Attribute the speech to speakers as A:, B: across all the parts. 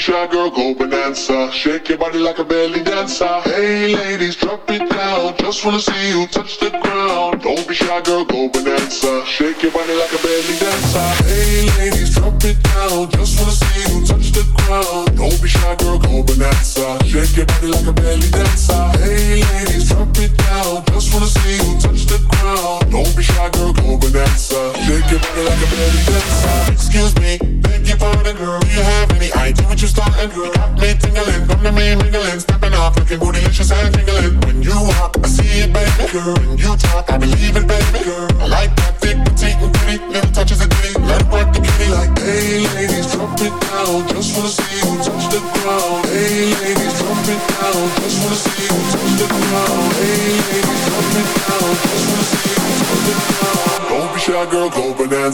A: shy girl, go bonanza. Shake your body like a belly dancer. Hey ladies, drop it down. Just wanna see you.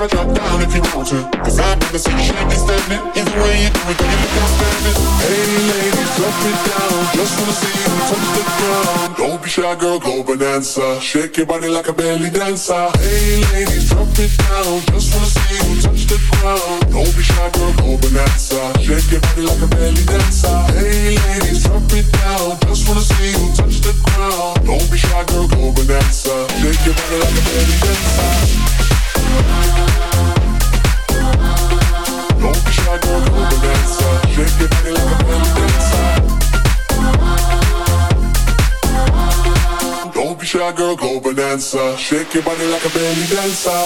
B: never drop down if you want to. Cause I never see you shake and standing. Either way you do it, you look outstanding. Hey ladies, drop it down. Just wanna see you touch the ground. Don't be shy, girl, go bonanza. Shake your body like a belly dancer. Hey ladies, drop it down. Just wanna see you touch the ground. Don't be shy, girl, go bonanza. Shake your body like a belly dancer. Hey ladies, drop it down. Just wanna see you touch the ground. Don't be shy, girl, go bonanza. Shake your body like a belly dancer. dancer. Shake your body like a belly dancer.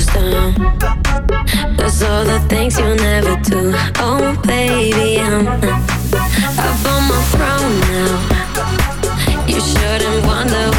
C: goes down. That's
D: all the things you'll never do. Oh, baby, I'm up on my throne now. You shouldn't wonder.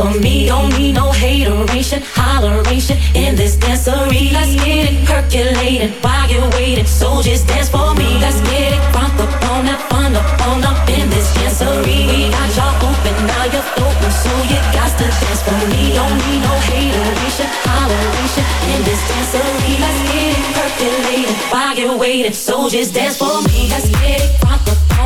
C: For me. Don't need no hateration, holleration in this dancery. Let's get it percolated while you're waiting, so just dance for me. Let's get it crunk up on that fun up on up in this dancery. We got y'all open, now you're open, so you got to dance for me. Don't need no hateration, holleration in this dancery. Let's get it percolated while you're waiting, so just dance for me. Let's get it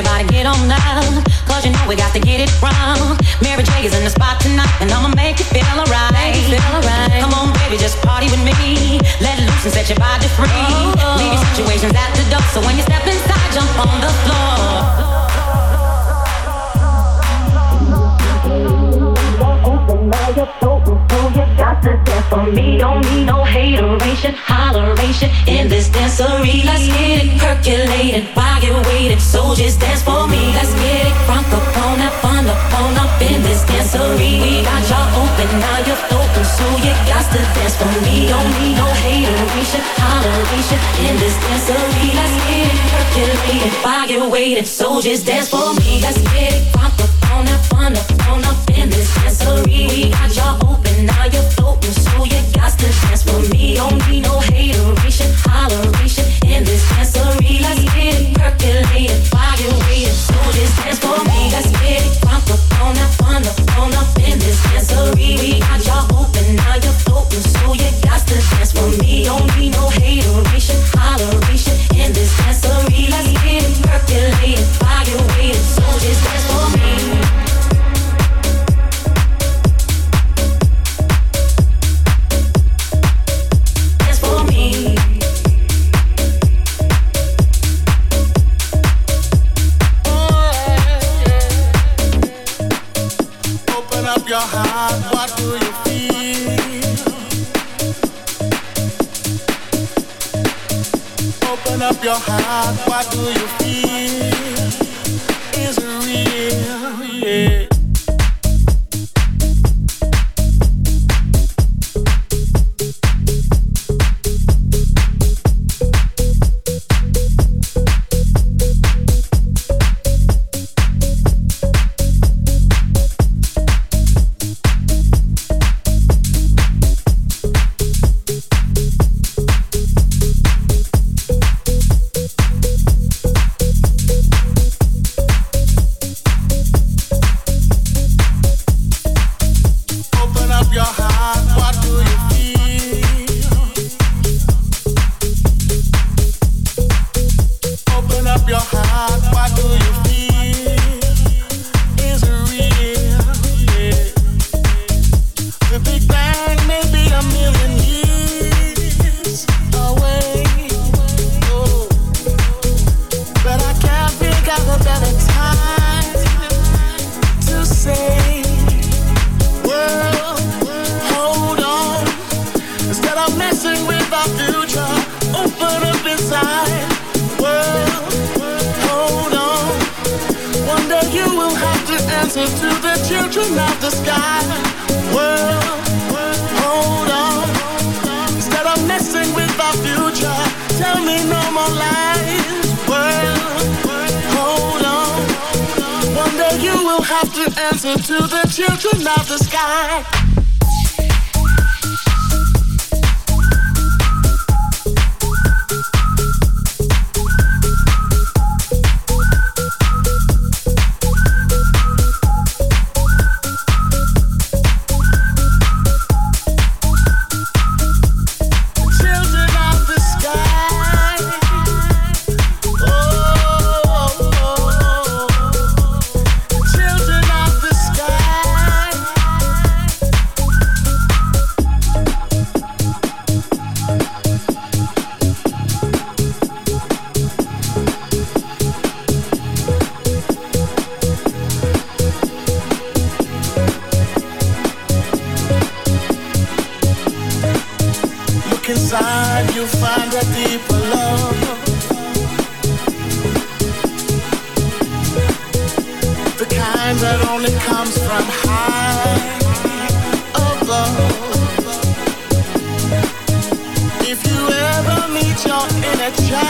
E: everybody, get on now. Cause you know we got to get it wrong. Mary J is in the spot tonight, and I'ma make you feel alright. Feel alright. Come on, baby, just party with me. Let loose and set your body free. Oh. Leave your situations at the door, so when you step inside, jump on the floor.
C: to dance for me. Don't need no hateration, holleration in this dancery. Let's get it percolated while you're waiting. So just dance for me. Let's get it crunk up on that fun up on up in this dancery. We got y'all open, now you're so you got to dance for me. Don't need no hateration, holleration in this dancery. Let's get it percolated while you're waiting. So just dance for me. Let's get it crunk up on up in this dancery. We got y'all open, now you're open, so you got to dance for me. Don't need no hateration, holleration in this dancery. Let's get it percolated while you're waiting. So just dance for me. Let's get it crunk up Let's get it percolated while you're waiting. So just dance for me.
F: Your heart, what do you feel? Your inner child,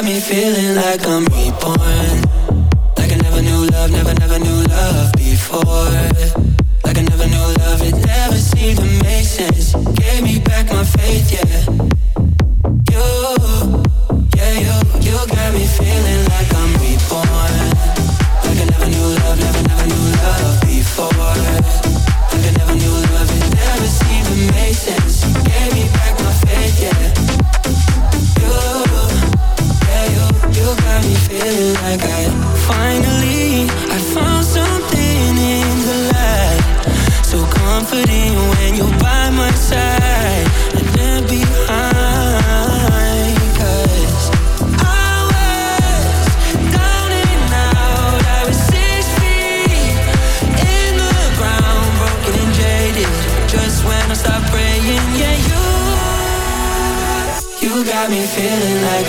G: got me feeling like I'm reborn. Like I never knew love, never, never knew love before. Like I never knew love, it never seemed to make sense. Gave me back my faith, yeah. You, yeah, you, you got me
D: feeling feeling like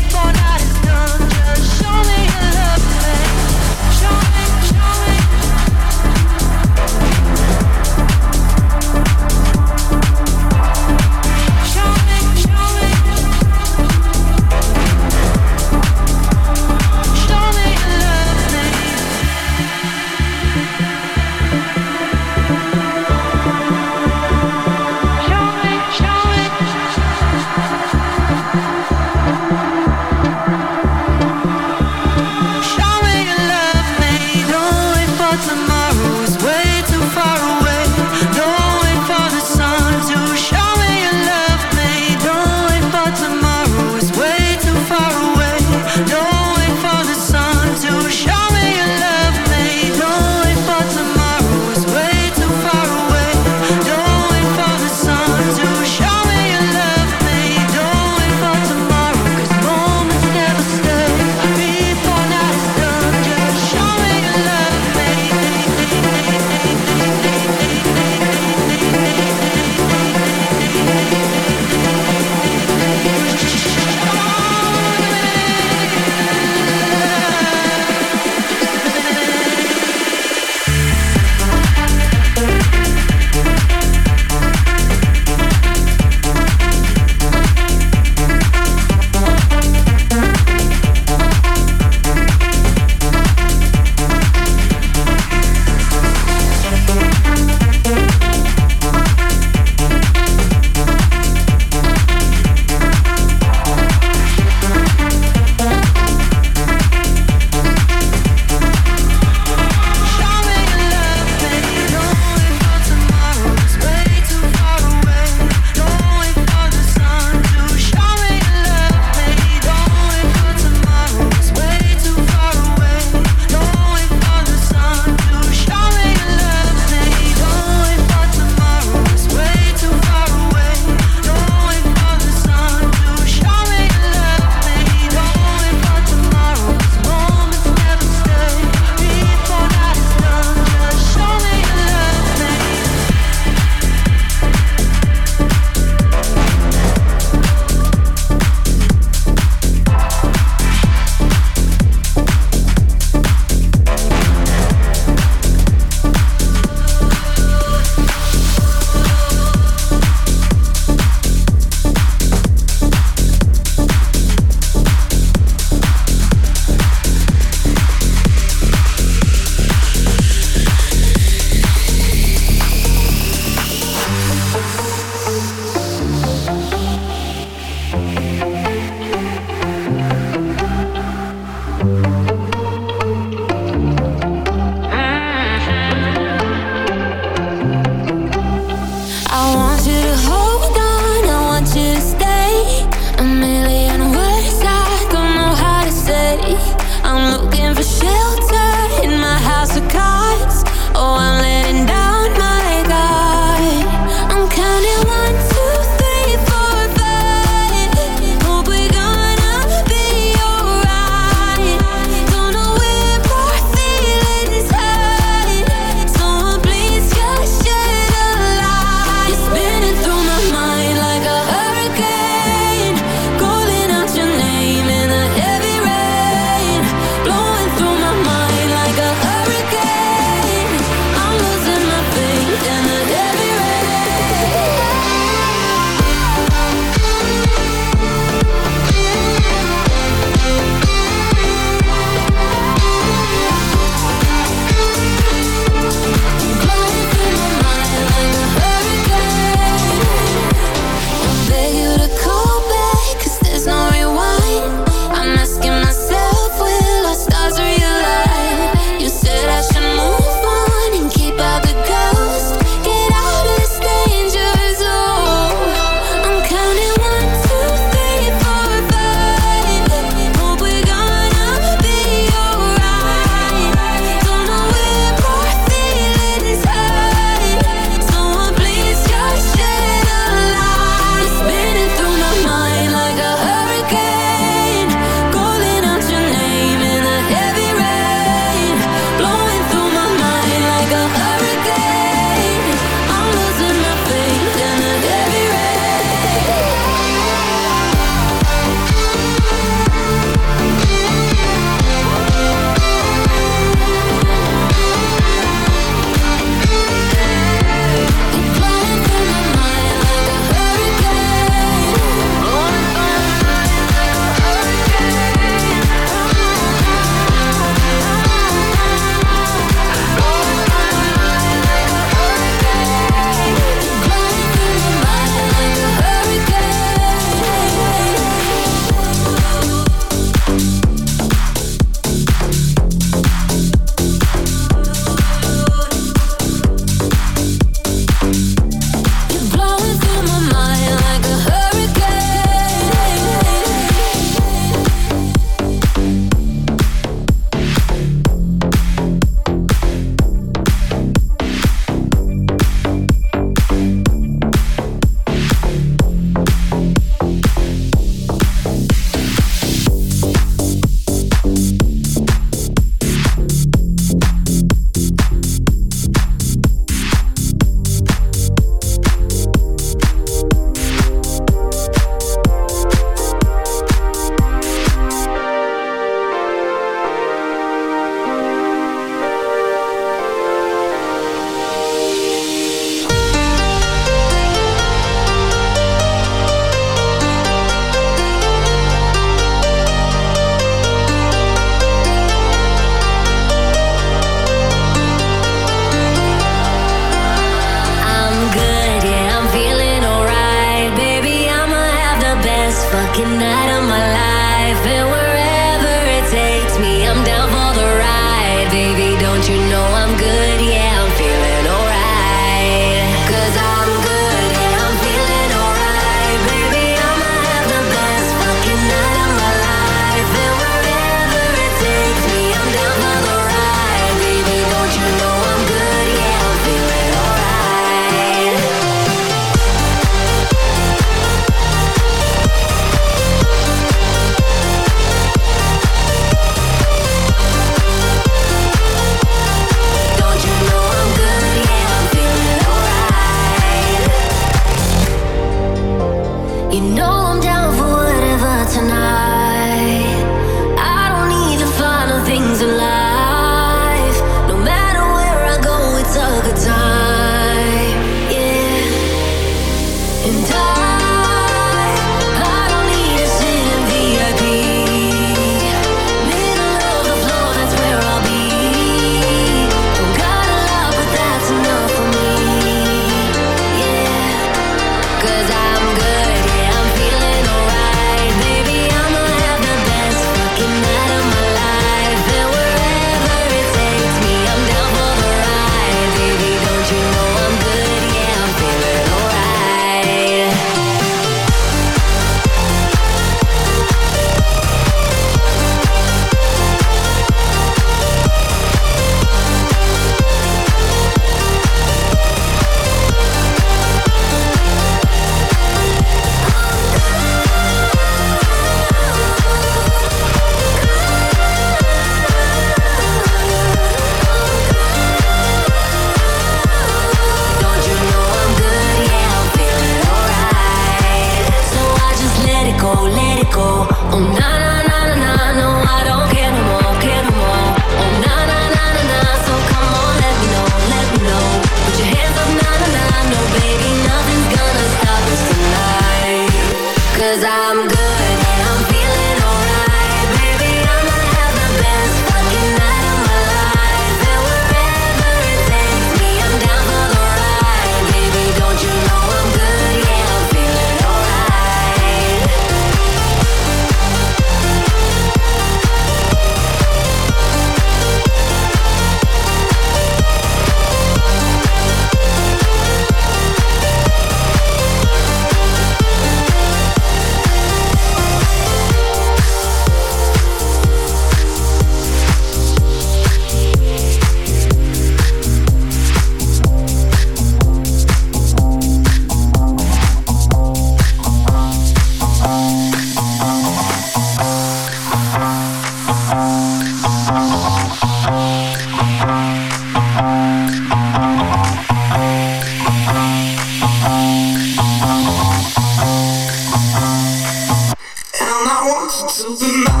D: to the